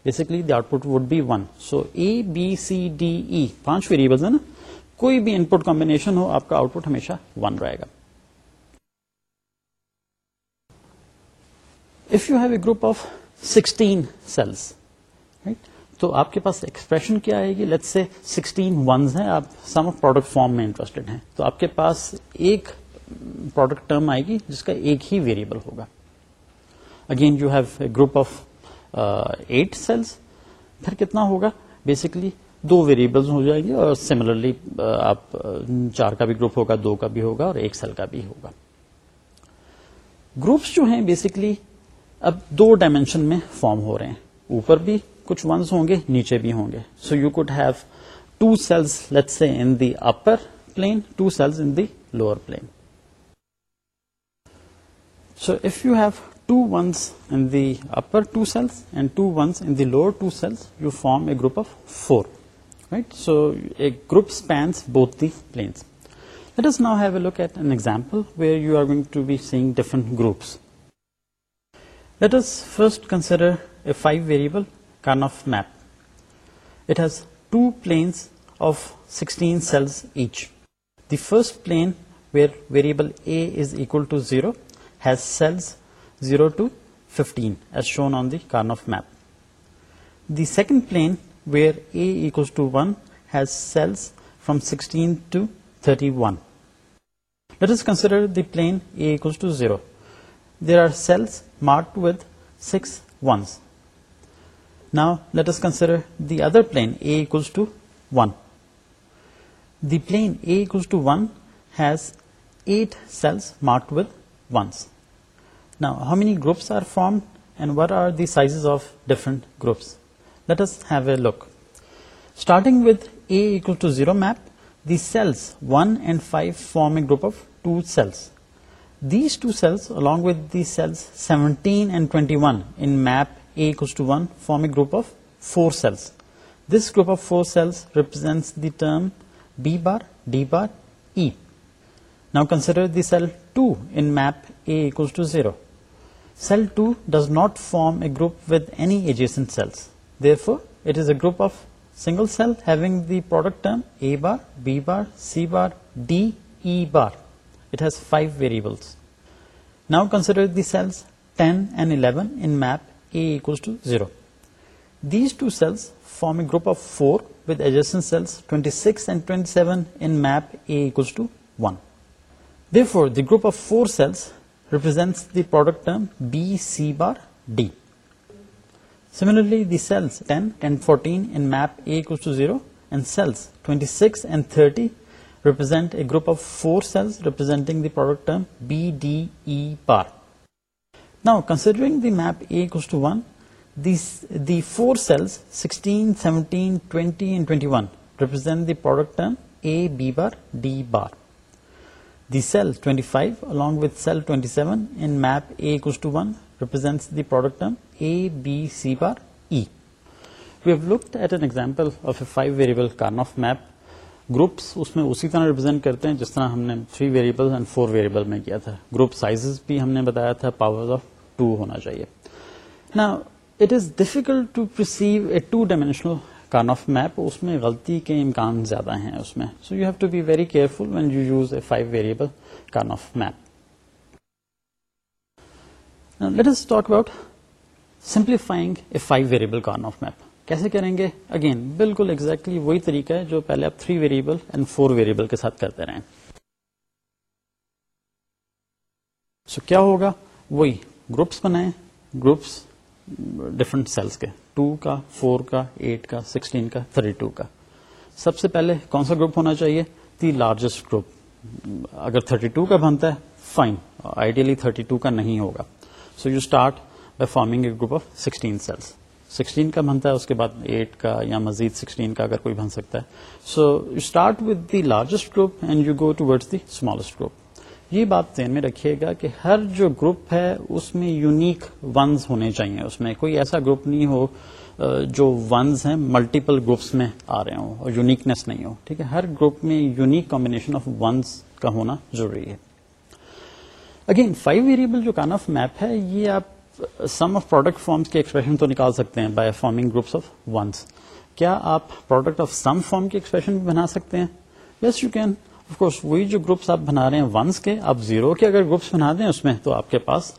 basically the output would be one so A B C D E پانچ ویریبلز ہے نا کوئی بھی ان پٹ کمبینیشن ہو آپ کا آؤٹ پٹ ہمیشہ ون رہے گا if you have a group of sixteen cells right تو آپ کے پاس ایکسپریشن کیا آئے گی لیٹ سے سکسٹین ونز ہیں آپ سم آف پروڈکٹ فارم میں انٹرسٹڈ ہیں تو آپ کے پاس ایک پروڈکٹ ٹرم آئے گی جس کا ایک ہی ویریبل ہوگا again you have a group of eight cells پھر کتنا ہوگا بیسکلی دو ویریبلز ہو جائیں گے اور سملرلی uh, آپ uh, چار کا بھی گروپ ہوگا دو کا بھی ہوگا اور ایک سیل کا بھی ہوگا گروپس جو ہیں بیسکلی اب دو ڈائمینشن میں فارم ہو رہے ہیں اوپر بھی کچھ ونس ہوں گے نیچے بھی ہوں گے so you could have two cells let in the upper plane two cells in the lower plane so if you have two ones in the upper two cells and two ones in the lower two cells you form a group of four right so a group spans both the planes let us now have a look at an example where you are going to be سیگ different groups let us first consider a five variable Karnaugh map. It has two planes of 16 cells each. The first plane, where variable a is equal to 0, has cells 0 to 15 as shown on the Karnaugh map. The second plane, where a equals to 1, has cells from 16 to 31. Let us consider the plane a equals to 0. There are cells marked with 6 1s. Now let us consider the other plane, A equals to 1. The plane A equals to 1 has 8 cells marked with 1s. Now how many groups are formed and what are the sizes of different groups? Let us have a look. Starting with A equal to 0 map, the cells 1 and 5 form a group of 2 cells. These two cells along with the cells 17 and 21 in map group of four cells these group of four cells represent B bar D bar S دیپلو cell to does not فارمپیس a group of single cell B bar C bar D bar five variables now consider group of forty group of four cells ریپرزینٹکارلی cells thirty represent four cells represent the bar represent کرتے ہیں جس طرح ہم نے three variable variable میں کیا تھا group size بھی ہم نے بتایا تھا پاور آف ہونا چاہیے نا it is difficult to to perceive a dimensional of map اس میں غلطی کے امکان زیادہ ہیں اس میں so you have to be very careful when you use a five variable of map let us talk about simplifying a five variable Karnaugh map کیسے کریں گے اگین بالکل ایکزیکٹلی وہی طریقہ ہے جو پہلے آپ three variable and four variable کے ساتھ کرتے رہے سو so, کیا ہوگا وہی گروپس بنائے گروپس ڈفرنٹ سیلس کے ٹو کا فور کا ایٹ کا سکسٹین کا تھرٹی ٹو کا سب سے پہلے کون سا گروپ ہونا چاہیے دی لارجسٹ گروپ اگر تھرٹی ٹو کا بنتا ہے فائن آئیڈیلی تھرٹی ٹو کا نہیں ہوگا so you start by forming a group of sixteen cells sixteen کا بنتا ہے اس کے بعد ایٹ کا یا مزید سکسٹین کا اگر کوئی بن سکتا ہے so you start with the largest group and you go toward the smallest group یہ بات ذہن میں رکھیے گا کہ ہر جو گروپ ہے اس میں یونیک ونز ہونے چاہیے اس میں کوئی ایسا گروپ نہیں ہو جو ونز ہیں ملٹیپل گروپس میں آ رہے ہوں اور یونیکنیس نہیں ہو ٹھیک ہے ہر گروپ میں یونیک کمبینیشن آف ونز کا ہونا ضروری ہے اگین فائیو ویریبل جو کان آف میپ ہے یہ آپ سم آف پروڈکٹ فارمس کے ایکسپریشن تو نکال سکتے ہیں by forming groups of ones کیا آپ پروڈکٹ آف سم فارم کے ایکسپریشن بنا سکتے ہیں yes you can of course وہی جو گروپس آپ بنا رہے ہیں ونس کے آپ زیرو کے اگر گروپس بنا دیں اس میں تو آپ کے پاس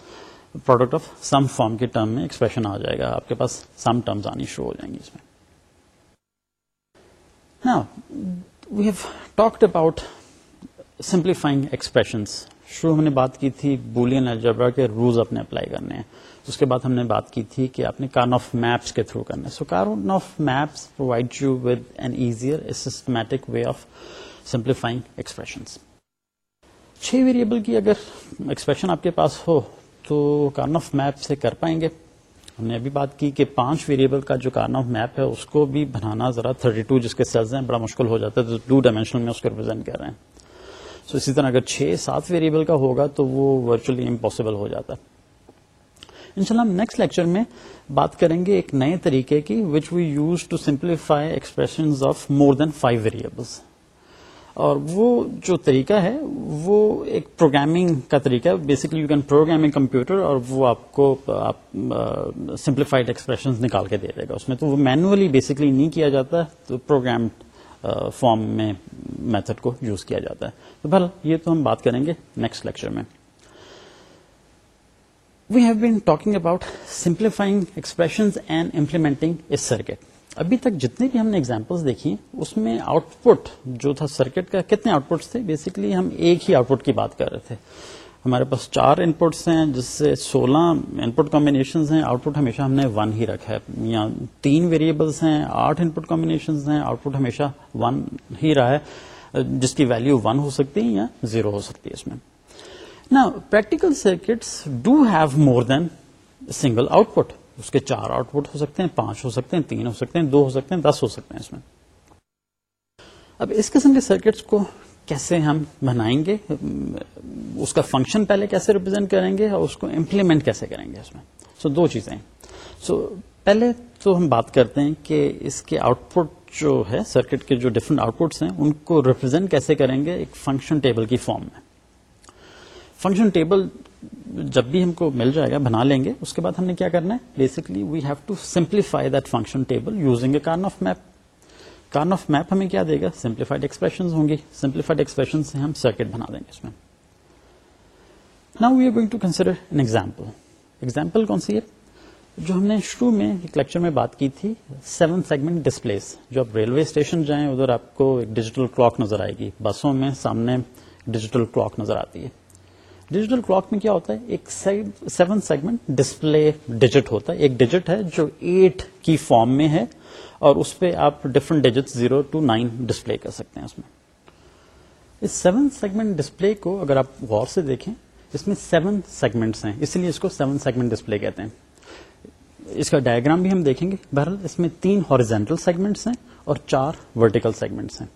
پروڈکٹ آف سم فارم کے ٹرم میں ایکسپریشن آ جائے گا آپ کے پاس سم ٹرمز آنی شروع ہو جائیں گی اس میں we have talked about simplifying expressions شروع ہم نے بات کی تھی بولین الجبرا کے رولز اپنے اپلائی کرنے ہیں اس کے بعد ہم نے بات کی تھی کہ آپ نے کارن آف میپس کے تھرو کرنے so Karnaugh maps provide you with an easier systematic way of simplifying expression چھ ویریبل کی اگر ایکسپریشن آپ کے پاس ہو تو کارن آف میپ سے کر پائیں گے ہم نے ابھی بات کی کہ پانچ ویریبل کا جو کارن آف میپ ہے اس کو بھی بنانا ذرا تھرٹی ٹو جس کے سیلز ہیں بڑا مشکل ہو جاتا ہے تو ٹو ڈائمینشن میں اس کو ریپرزینٹ کر رہے ہیں سو so اسی طرح اگر چھ سات ویریبل کا ہوگا تو وہ ورچولی امپاسبل ہو جاتا ہے ان شاء اللہ ہم نیکسٹ لیکچر میں بات کریں گے ایک نئے طریقے کی which we use to simplify expression of more than five variables اور وہ جو طریقہ ہے وہ ایک پروگرامنگ کا طریقہ ہے basically you can programming computer اور وہ آپ کو سمپلیفائڈ ایکسپریشن نکال کے دے دے گا اس میں تو وہ مینولی بیسکلی نہیں کیا جاتا تو پروگرام فارم میں میتھڈ کو یوز کیا جاتا ہے تو بھل یہ تو ہم بات کریں گے نیکسٹ لیکچر میں we have been talking about simplifying expressions and implementing us circuit ابھی تک جتنے بھی ہم نے اگزامپلس دیکھی اس میں آؤٹ پٹ جو تھا سرکٹ کا کتنے آؤٹ پٹس تھے بیسکلی ہم ایک ہی آؤٹ پٹ کی بات کر رہے تھے ہمارے پاس چار ان پٹس ہیں جس سے سولہ ان پٹ کمبینیشن ہیں آؤٹ پٹ ہمیشہ ہم نے ون ہی رکھا ہے یا تین ویریبلس ہیں آٹھ ان پٹ کمبینیشن ہیں آؤٹ پٹ ہمیشہ ون ہی رہا ہے جس کی ویلو ون ہو سکتی ہے یا زیرو ہو سکتی ہے اس میں نا practical circuits do have more than single output اس کے چار آؤٹ پٹ ہو سکتے ہیں پانچ ہو سکتے ہیں تین ہو سکتے ہیں دو ہو سکتے ہیں دس ہو سکتے ہیں اس میں اب اس قسم کے سرکٹس کو کیسے ہم بنائیں گے اس کا فنکشن پہلے کیسے ریپرزینٹ کریں گے اور اس کو امپلیمنٹ کیسے کریں گے اس میں سو so, دو چیزیں سو so, پہلے تو ہم بات کرتے ہیں کہ اس کے آؤٹ پٹ جو ہے سرکٹ کے جو ڈفرنٹ آؤٹ پٹس ہیں ان کو ریپرزینٹ کیسے کریں گے ایک فنکشن ٹیبل کی فارم میں فنکشن ٹیبل جب بھی ہم کو مل جائے گا بنا لیں گے اس کے بعد ہم نے کیا کرنا ہے basically we have to simplify that function table using a Karnaugh map Karnaugh map ہمیں کیا دے گا سمپلیفائڈ ایکسپریشن ہوں گی سمپلیفائڈ ایکسپریشن سے ہم سرکٹ بنا دیں گے اس میں نا we are going to consider an example example کون سی ہے جو ہم نے شروع میں ایک لیکچر میں بات کی تھی سیون سیگمنٹ ڈسپلیس جو آپ ریلوے اسٹیشن جائیں ادھر آپ کو ایک ڈیجیٹل کلاک نظر آئے گی بسوں میں سامنے ڈیجیٹل کلاک نظر آتی ہے ڈیجیٹل کلاک میں کیا ہوتا ہے ایک سیون سیگمنٹ ڈسپلے ڈیجٹ ہوتا ہے ایک ڈیجٹ ہے جو ایٹ کی فارم میں ہے اور اس پہ آپ different digit zero to nine display کر سکتے ہیں اس میں اس سیون سیگمنٹ ڈسپلے کو اگر آپ غور سے دیکھیں اس میں سیون سیگمنٹس ہیں اس لیے اس کو سیون سیگمنٹ ڈسپلے کہتے ہیں اس کا ڈائگرام بھی ہم دیکھیں گے بہرحال اس میں تین ہاریزینٹل سیگمنٹس ہیں اور چار ورٹیکل سیگمنٹس ہیں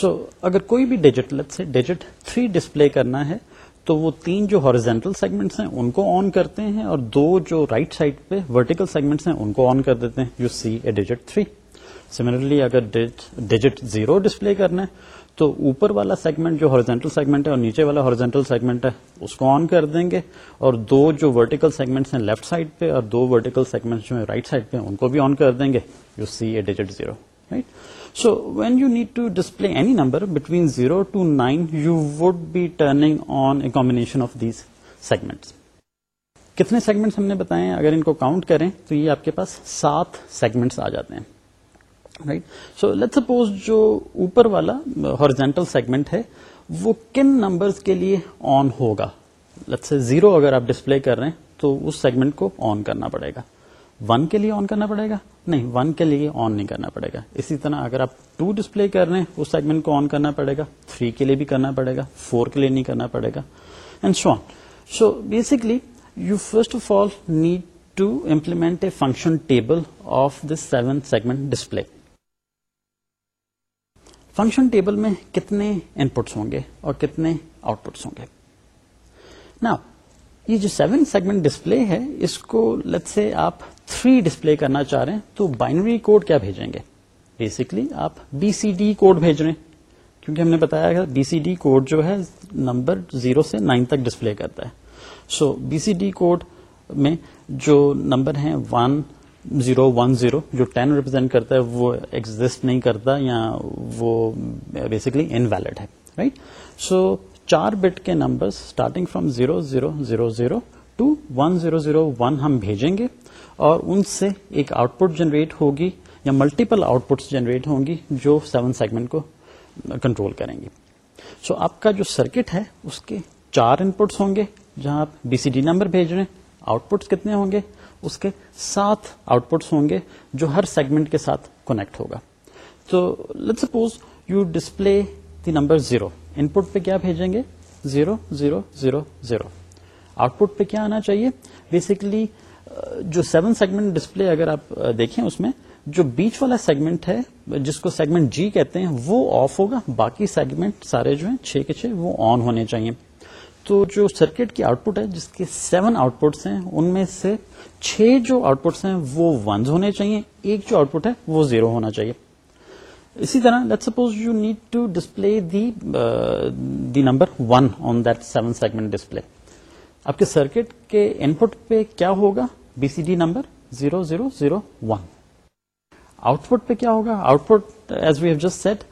سو so, اگر کوئی بھی ڈیجٹ سے ڈیجٹ تھری ڈسپلے کرنا ہے تو وہ تین جو ہارزینٹل سیگمنٹس ہیں ان کو آن کرتے ہیں اور دو جو رائٹ سائڈ پہ ورٹیکل سیگمنٹس ہیں ان کو آن کر دیتے ہیں you see a digit three similarly اگر ڈیجٹ زیرو ڈسپلے کرنا ہے تو اوپر والا سیگمنٹ جو ہارزینٹل سیگمنٹ ہے اور نیچے والا ہارزینٹل سیگمنٹ ہے اس کو آن کر دیں گے اور دو جو ورٹیکل سیگمنٹس ہیں لیفٹ سائڈ پہ اور دو ورٹیکل سیگمنٹ جو ہیں رائٹ سائڈ پہ ان کو بھی آن کر دیں گے you see a digit zero right so when you need to display any number between zero to nine you would be turning on a combination of these segments کتنے segments ہم نے بتائے اگر ان کو کاؤنٹ کریں تو یہ آپ کے پاس سات سیگمنٹس آ جاتے ہیں رائٹ سو لیٹ سپوز جو اوپر والا ہارجینٹل سیگمنٹ ہے وہ کن نمبرز کے لیے آن ہوگا لٹس زیرو اگر آپ ڈسپلے کر رہے ہیں تو اس سیگمنٹ کو آن کرنا پڑے گا ون کے لیے آن کرنا پڑے گا نہیں ون کے لیے آن نہیں کرنا پڑے گا اسی طرح اگر آپ ٹو ڈسپلے کر رہے ہیں اس سیگمنٹ کو آن کرنا پڑے گا تھری کے لیے بھی کرنا پڑے گا فور کے لیے نہیں کرنا پڑے گا and so basically you first of all need to implement a function table of this seven segment display function table میں کتنے ان پٹس ہوں گے اور کتنے آؤٹ پٹس ہوں گے نا یہ جو سیون سیگمنٹ ڈسپلے ہے اس کو لت سے آپ تھری ڈسپلے کرنا چاہ رہے ہیں تو بائنری کوڈ کیا بھیجیں گے بیسکلی آپ بی سی ڈی کوڈ بھیج رہے ہیں کیونکہ ہم نے بتایا کہ بی سی ڈی کوڈ جو ہے نمبر زیرو سے نائن تک ڈسپلے کرتا ہے so B C D code میں جو نمبر ہیں ون زیرو ون زیرو جو ٹین ریپرزینٹ کرتا ہے وہ ایگزٹ نہیں کرتا یا وہ بیسکلی انویلڈ ہے رائٹ سو چار بٹ کے number starting from zero zero zero zero to one zero zero one ہم بھیجیں گے اور ان سے ایک آؤٹ پٹ جنریٹ ہوگی یا ملٹیپل آؤٹ پٹس جنریٹ ہوں گی جو سیون سیگمنٹ کو کنٹرول کریں گی سو آپ کا جو سرکٹ ہے اس کے چار ان پٹس ہوں گے جہاں آپ بی سی ڈی نمبر بھیج رہے ہیں آؤٹ پٹس کتنے ہوں گے اس کے سات آؤٹ پٹس ہوں گے جو ہر سیگمنٹ کے ساتھ کونیکٹ ہوگا تو let suppose you display the number zero input پہ کیا بھیجیں گے zero zero zero zero output پہ کیا آنا چاہیے بیسکلی جو سیون سیگمنٹ ڈسپلے اگر آپ دیکھیں اس میں جو بیچ والا سیگمنٹ ہے جس کو سیگمنٹ جی کہتے ہیں وہ آف ہوگا باقی سیگمنٹ سارے جو ہیں چھ کے چھ وہ آن ہونے چاہیے تو جو سرکٹ کی آؤٹ پٹ ہے جس کے سیون آؤٹ پٹس ہیں ان میں سے چھ جو آؤٹ پٹس ہیں وہ ونز ہونے چاہیے ایک جو آؤٹ پٹ ہے وہ زیرو ہونا چاہیے اسی طرح let suppose you need to display the number one on that seven segment display آپ کے سرکٹ کے ان پٹ پہ کیا ہوگا B C D number zero zero zero one output پہ کیا ہوگا output as we've just set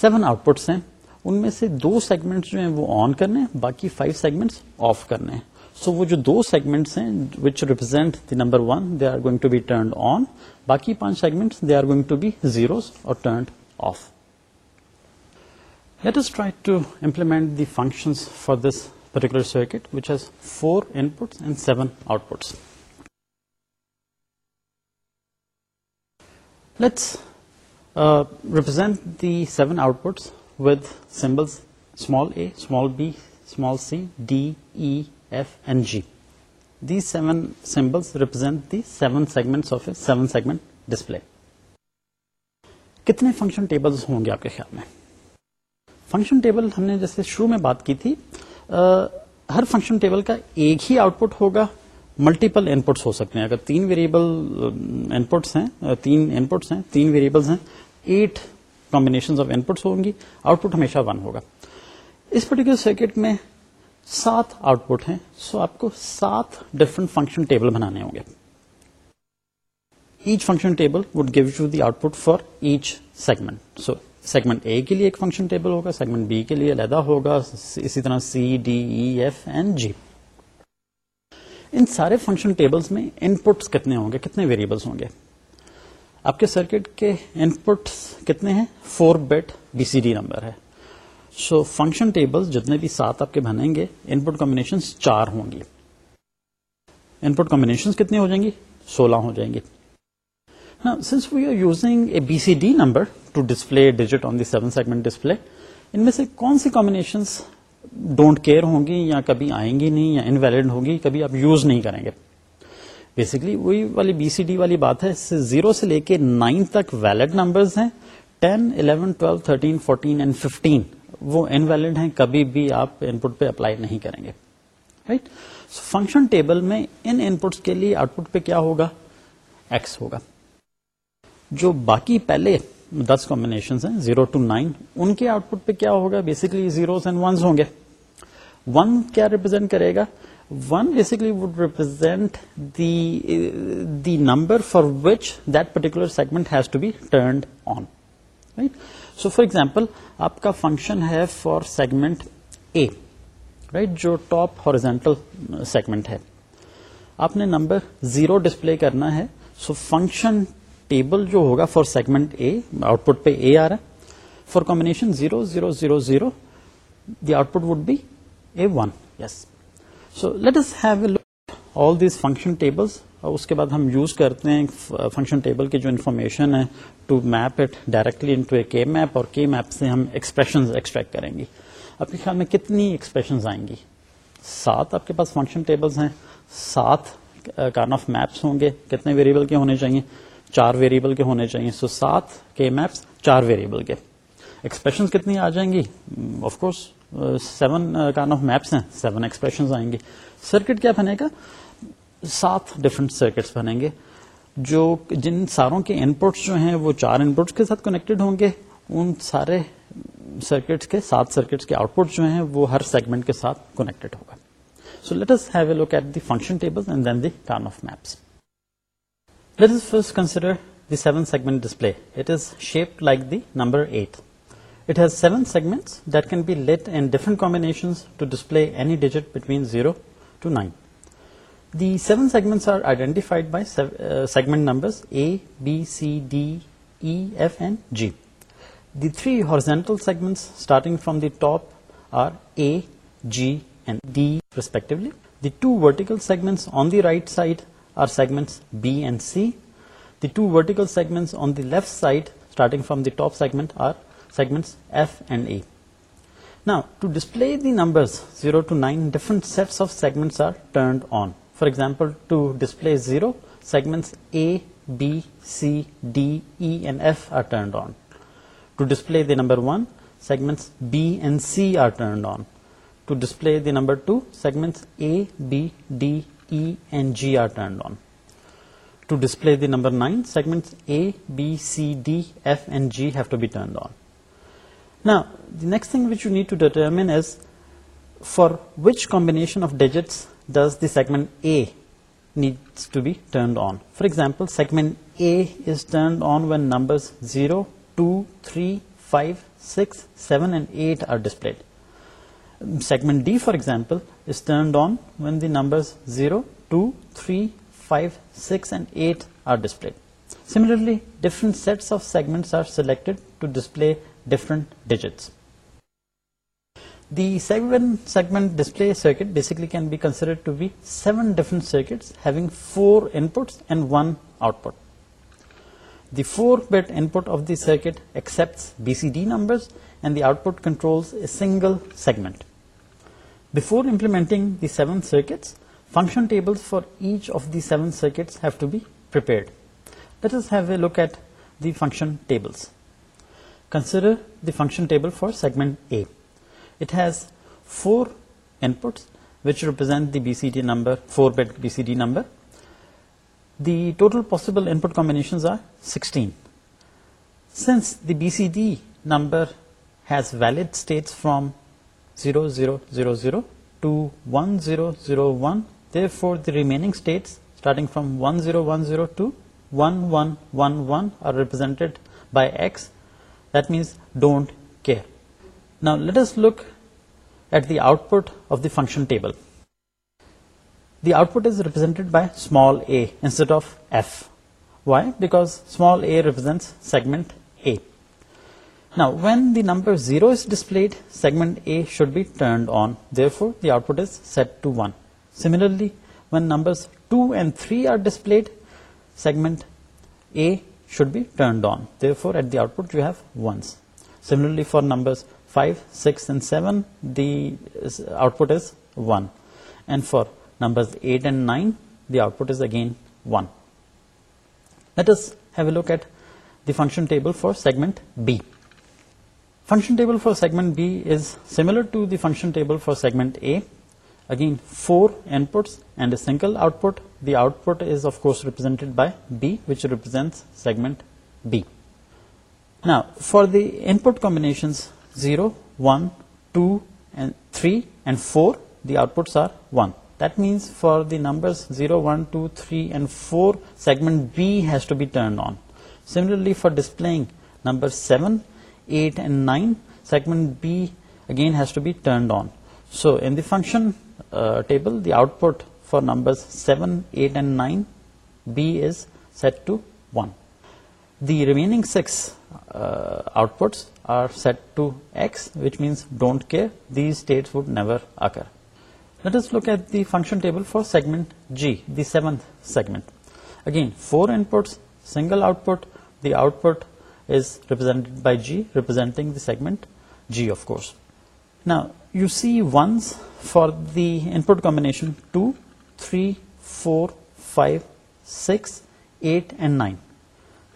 seven outputs ہیں ان میں سے دو سیگمنٹ جو ہیں وہ آن کرنے باقی فائیو سیگمنٹ آف کرنے ہیں سو وہ جو دو سیگمنٹس ہیں which represent the number one they are going to be turned on باقی پانچ segment they are going to be zeros اور turned off let us try to implement the function for this particular circuit which has four inputs and seven outputs. Let's uh, represent the seven outputs with symbols small a, small b, small c, d, e, f, and g. These seven symbols represent the seven segments of a seven segment display. کتنے function tables ہوں گے آپ کے خیال میں function table ہم نے جیسے شروع میں بات کی تھی ہر فنکشن ٹیبل کا ایک ہی آؤٹ پٹ ہوگا ملٹیپل انپٹس ہو سکتے ہیں اگر تین ویریبل ان پٹس ہیں تین پٹس ہیں تین ویریبلس ہیں ایٹ کمبینیشن آف انپٹس ہوں گی آؤٹ پٹ ہمیشہ ون ہوگا اس پرٹیکولر سرکٹ میں سات آؤٹ پٹ ہیں سو آپ کو سات ڈفرنٹ فنکشن ٹیبل بنانے ہوں گے each function table would give you the output for each segment so segment A کے لیے ایک فنکشن ٹیبل ہوگا سیگمنٹ بی کے لیے علیحدہ ہوگا اسی طرح C D E F and G ان سارے فنکشن ٹیبلس میں پٹس کتنے ہوں گے کتنے ویریبلس ہوں گے آپ کے سرکٹ کے انپٹس کتنے ہیں four bit B C D number ہے سو فنکشن ٹیبلز جتنے بھی سات آپ کے بنیں گے ان پٹ کمبنیشن چار ہوں ان انپٹ کمبنیشن کتنی ہو جائیں گی سولہ ہو جائیں گی since we are using a B C D number to display digit on the segment display ان میں سے کون سی کمبنیشن ڈونٹ کیئر ہوں گی یا کبھی آئیں گی نہیں یا انویلڈ ہوگی کبھی آپ یوز نہیں کریں گے بیسکلی بی سی ڈی والی بات ہے زیرو سے لے کے نائن تک ویلڈ نمبرز ہیں ten eleven twelve thirteen fourteen and fifteen وہ انویلڈ ہیں کبھی بھی آپ ان پٹ پہ اپلائی نہیں کریں گے رائٹ فنکشن ٹیبل میں ان پٹس کے لیے آؤٹ پٹ پہ کیا ہوگا ایکس ہوگا جو باقی پہلے دس کمبینیشن زیرو ٹو نائن ان کے آؤٹ پٹ پہ کیا ہوگا بیسکلی زیروز اینڈ ہوں گے ون کیا ریپرزینٹ کرے گا one basically would represent the number for which that particular segment has to be turned on right so for example آپ کا فنکشن ہے فار سیگمنٹ اے رائٹ جو ٹاپ ہارزینٹل سیگمنٹ ہے آپ نے نمبر زیرو ڈسپلے کرنا ہے so function table جو ہوگا for segment A output پہ اے آ رہا ہے for combination zero zero zero zero the output would be a one yes so let's all these function tables اور اس کے بعد ہم یوز کرتے ہیں فنکشن ٹیبل کی جو انفارمیشن ہے to map it directly into a K map اور کے میپ سے ہم ایکسپریشن ایکسٹریکٹ کریں گے آپ کے خیال میں کتنی ایکسپریشن آئیں گی سات آپ کے پاس فنکشن ہیں سات کارن آف میپس ہوں گے کتنے ویریبل کے ہونے چاہیے چار ویریبل کے ہونے چاہیے سو سات کے میپس چار ویریبل کے ایکسپریشن کتنی آ جائیں گی of course seven of maps ہیں سیون ایکسپریشن آئیں گی سرکٹ کیا بنے گا سات ڈفرنٹ سرکٹس بنیں گے جو جن ساروں کے ان پٹس جو ہیں وہ چار پٹس کے ساتھ کنیکٹڈ ہوں گے ان سارے سرکٹس کے سات سرکٹس کے آؤٹ پٹ جو ہیں وہ ہر سیگمنٹ کے ساتھ کنیکٹڈ ہوگا so let's function table and then the of maps Let us first consider the 7-segment display. It is shaped like the number 8. It has 7 segments that can be lit in different combinations to display any digit between 0 to 9. The 7 segments are identified by uh, segment numbers A, B, C, D, E, F and G. The 3 horizontal segments starting from the top are A, G and D respectively. The 2 vertical segments on the right side are segments B and C the two vertical segments from the top segment segments to display zero segments number one segments B and C are turned on to display number two segments number nine segment A B C D F and G each you need to determine which combination of digit does segment for example segment A is turned on we number zero two three five six seven and eight are display segment D for example is turned on when the numbers 0, 2, 3, 5, 6 and 8 are displayed. Similarly, different sets of segments are selected to display different digits. The segment display circuit basically can be considered to be 7 different circuits having 4 inputs and 1 output. The 4-bit input of the circuit accepts BCD numbers and the output controls a single segment. Before implementing the 7 circuits, function tables for each of the 7 circuits have to be prepared. Let us have a look at the function tables. Consider the function table for segment A. It has 4 inputs which represent the BCD number, 4-bit BCD number. The total possible input combinations are 16. Since the BCD number has valid states from zero zero zero zero to one zero zero one four the wrong state starting from one zero one zero to one are represented bias dense don't care now let's look at the output of the function table the output is represented by smallest segment a Now, when the number 0 is displayed, segment A should be turned on. Therefore, the output is set to 1. Similarly, when numbers 2 and 3 are displayed, segment A should be turned on. Therefore, at the output you have 1s. Similarly, for numbers 5, 6 and 7, the output is 1. And for numbers 8 and 9, the output is again 1. Let us have a look at the function table for segment B. Function table for segment D function table for segment A again for single out نا for put combination zero one two three four the out are one the for 0, zero one two three four segment B to be turn on similarly for for number seven 8 and 9, segment B again has to be turned on. So in the function uh, table, the output for numbers 7, 8 and 9, B is set to 1. The remaining 6 uh, outputs are set to X, which means don't care, these states would never occur. Let us look at the function table for segment G, the 7th segment. Again, 4 inputs, single output, the output is represented by G, representing the segment G, of course. Now you see ones for the input combination 2, 3, 4, 5, 6, 8 and 9.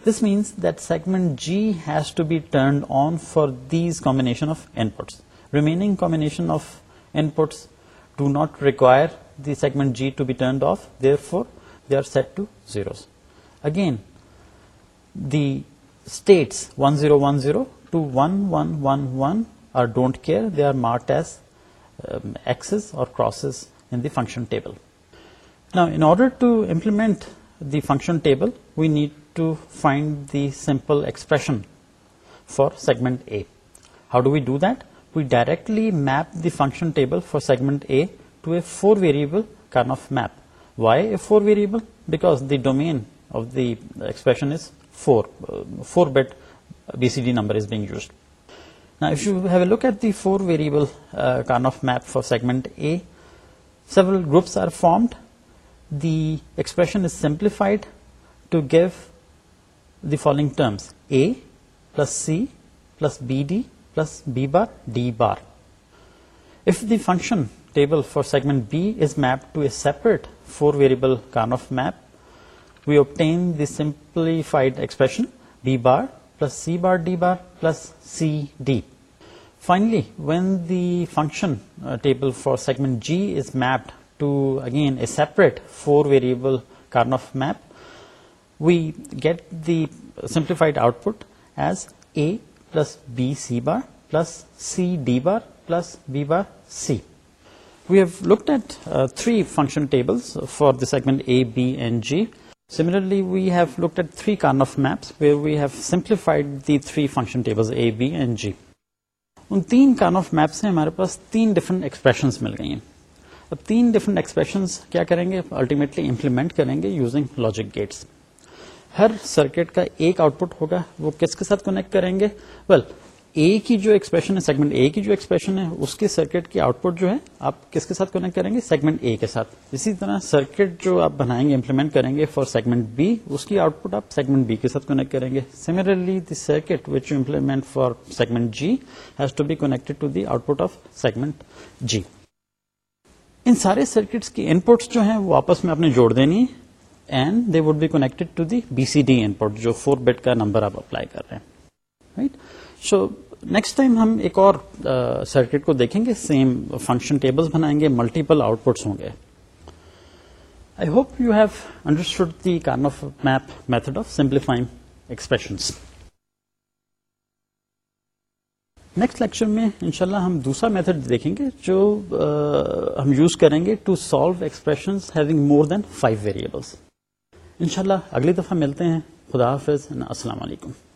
This means that segment G has to be turned on for these combination of inputs. Remaining combination of inputs do not require the segment G to be turned off, therefore they are set to zeros. Again, the States 1010 to 1111 or don't care, they are marked as um, X's or crosses in the function table. Now, in order to implement the function table, we need to find the simple expression for segment A. How do we do that? We directly map the function table for segment A to a 4-variable Karnaugh map. Why a 4-variable? Because the domain of the expression is 4-bit BCD number is being used. Now if you have a look at the 4-variable Karnaugh map for segment A, several groups are formed. The expression is simplified to give the following terms: A plus C plus BD plus B bar D bar. If the function table for segment B is mapped to a separate 4-variable Karnaugh map, we obtain the simplified expression B bar plus C bar D bar plus C D. Finally, when the function uh, table for segment G is mapped to again a separate 4-variable Karnoff map, we get the simplified output as A plus B C bar plus C D bar plus B bar C. We have looked at uh, 3 function tables for the segment A, B and G. ہمارے پاس تین different expressions مل گئی ہیں اب تین different expressions کیا کریں گے امپلیمنٹ کریں گے یوزنگ لاجک گیٹس ہر سرکٹ کا ایک آؤٹ پٹ ہوگا وہ کس کے ساتھ کنیکٹ کریں گے ویل کی جو ایکسپریشن ہے سیگمنٹ اے کی جو ایکسپریشن ہے اس کے سرکٹ کی آؤٹ پٹ جو ہے آپ کس کے ساتھ کنیکٹ کریں گے سیگمنٹ اے کے ساتھ اسی طرح سرکٹ جو آپ بنائیں گے امپلیمنٹ کریں گے فار سیگمنٹ بی اس کی آؤٹ پٹ آپ سیگمنٹ بی کے ساتھ کنیکٹ کریں گے similarly circuit which implement for segment G has to be to the output of segment G ان سارے سرکٹس کی ان پٹس جو ہیں وہ آپس میں آپ نے جوڑ دینی and they would be to the B C D input جو فور بیٹ کا نمبر آپ اپلائی کر رہے ہیں right right? So next time ہم ایک اور سرکٹ کو دیکھیں گے سیم فنکشن ٹیبل بنائیں گے ملٹیپل آؤٹ پٹس ہوں گے I hope you have understood the Karnaugh map method of simplifying next lecture میں انشاءاللہ اللہ ہم دوسرا میتھڈ دیکھیں گے جو ہم یوز کریں گے to solve expression having more than five variables انشاءاللہ اللہ اگلی دفعہ ملتے ہیں خدا حافظ السلام علیکم